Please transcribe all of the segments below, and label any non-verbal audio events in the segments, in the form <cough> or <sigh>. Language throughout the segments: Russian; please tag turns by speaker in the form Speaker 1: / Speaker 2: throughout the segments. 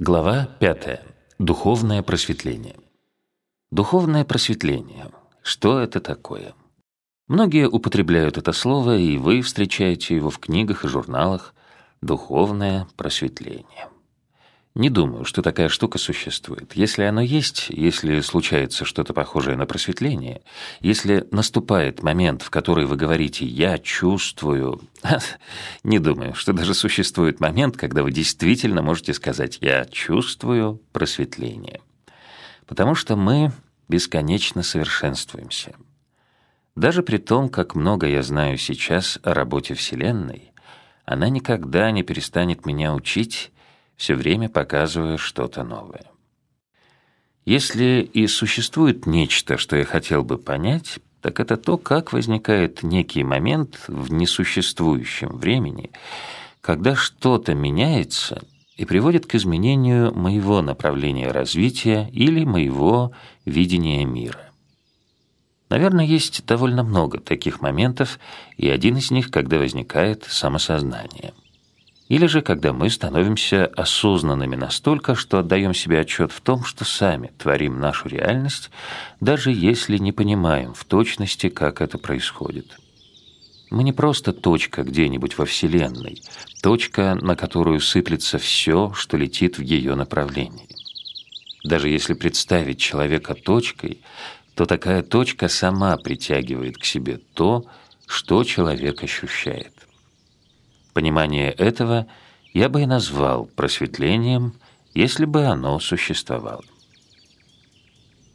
Speaker 1: Глава 5. Духовное просветление. Духовное просветление. Что это такое? Многие употребляют это слово, и вы встречаете его в книгах и журналах. Духовное просветление. Не думаю, что такая штука существует. Если оно есть, если случается что-то похожее на просветление, если наступает момент, в который вы говорите «я чувствую», <laughs> не думаю, что даже существует момент, когда вы действительно можете сказать «я чувствую просветление». Потому что мы бесконечно совершенствуемся. Даже при том, как много я знаю сейчас о работе Вселенной, она никогда не перестанет меня учить все время показывая что-то новое. Если и существует нечто, что я хотел бы понять, так это то, как возникает некий момент в несуществующем времени, когда что-то меняется и приводит к изменению моего направления развития или моего видения мира. Наверное, есть довольно много таких моментов, и один из них, когда возникает самосознание – или же когда мы становимся осознанными настолько, что отдаем себе отчет в том, что сами творим нашу реальность, даже если не понимаем в точности, как это происходит. Мы не просто точка где-нибудь во Вселенной, точка, на которую сыплется все, что летит в ее направлении. Даже если представить человека точкой, то такая точка сама притягивает к себе то, что человек ощущает. Понимание этого я бы и назвал просветлением, если бы оно существовало.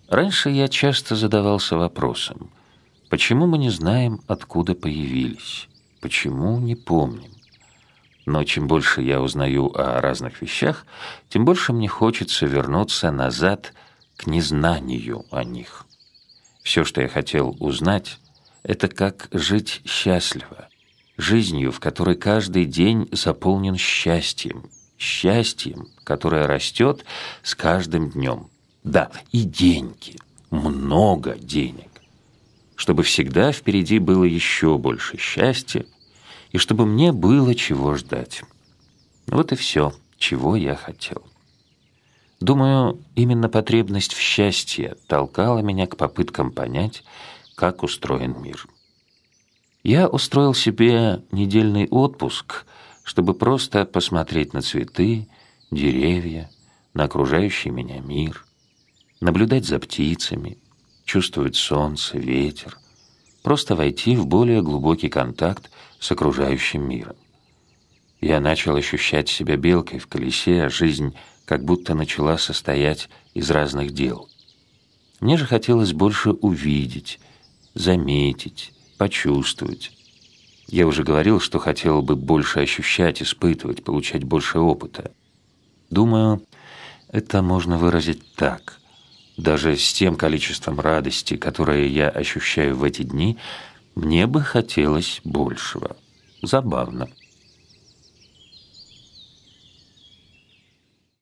Speaker 1: Раньше я часто задавался вопросом, почему мы не знаем, откуда появились, почему не помним. Но чем больше я узнаю о разных вещах, тем больше мне хочется вернуться назад к незнанию о них. Все, что я хотел узнать, это как жить счастливо, жизнью, в которой каждый день заполнен счастьем, счастьем, которое растет с каждым днем. Да, и деньги, много денег, чтобы всегда впереди было еще больше счастья, и чтобы мне было чего ждать. Вот и все, чего я хотел. Думаю, именно потребность в счастье толкала меня к попыткам понять, как устроен мир. Я устроил себе недельный отпуск, чтобы просто посмотреть на цветы, деревья, на окружающий меня мир, наблюдать за птицами, чувствовать солнце, ветер, просто войти в более глубокий контакт с окружающим миром. Я начал ощущать себя белкой в колесе, а жизнь как будто начала состоять из разных дел. Мне же хотелось больше увидеть, заметить, почувствовать. Я уже говорил, что хотел бы больше ощущать, испытывать, получать больше опыта. Думаю, это можно выразить так. Даже с тем количеством радости, которое я ощущаю в эти дни, мне бы хотелось большего. Забавно.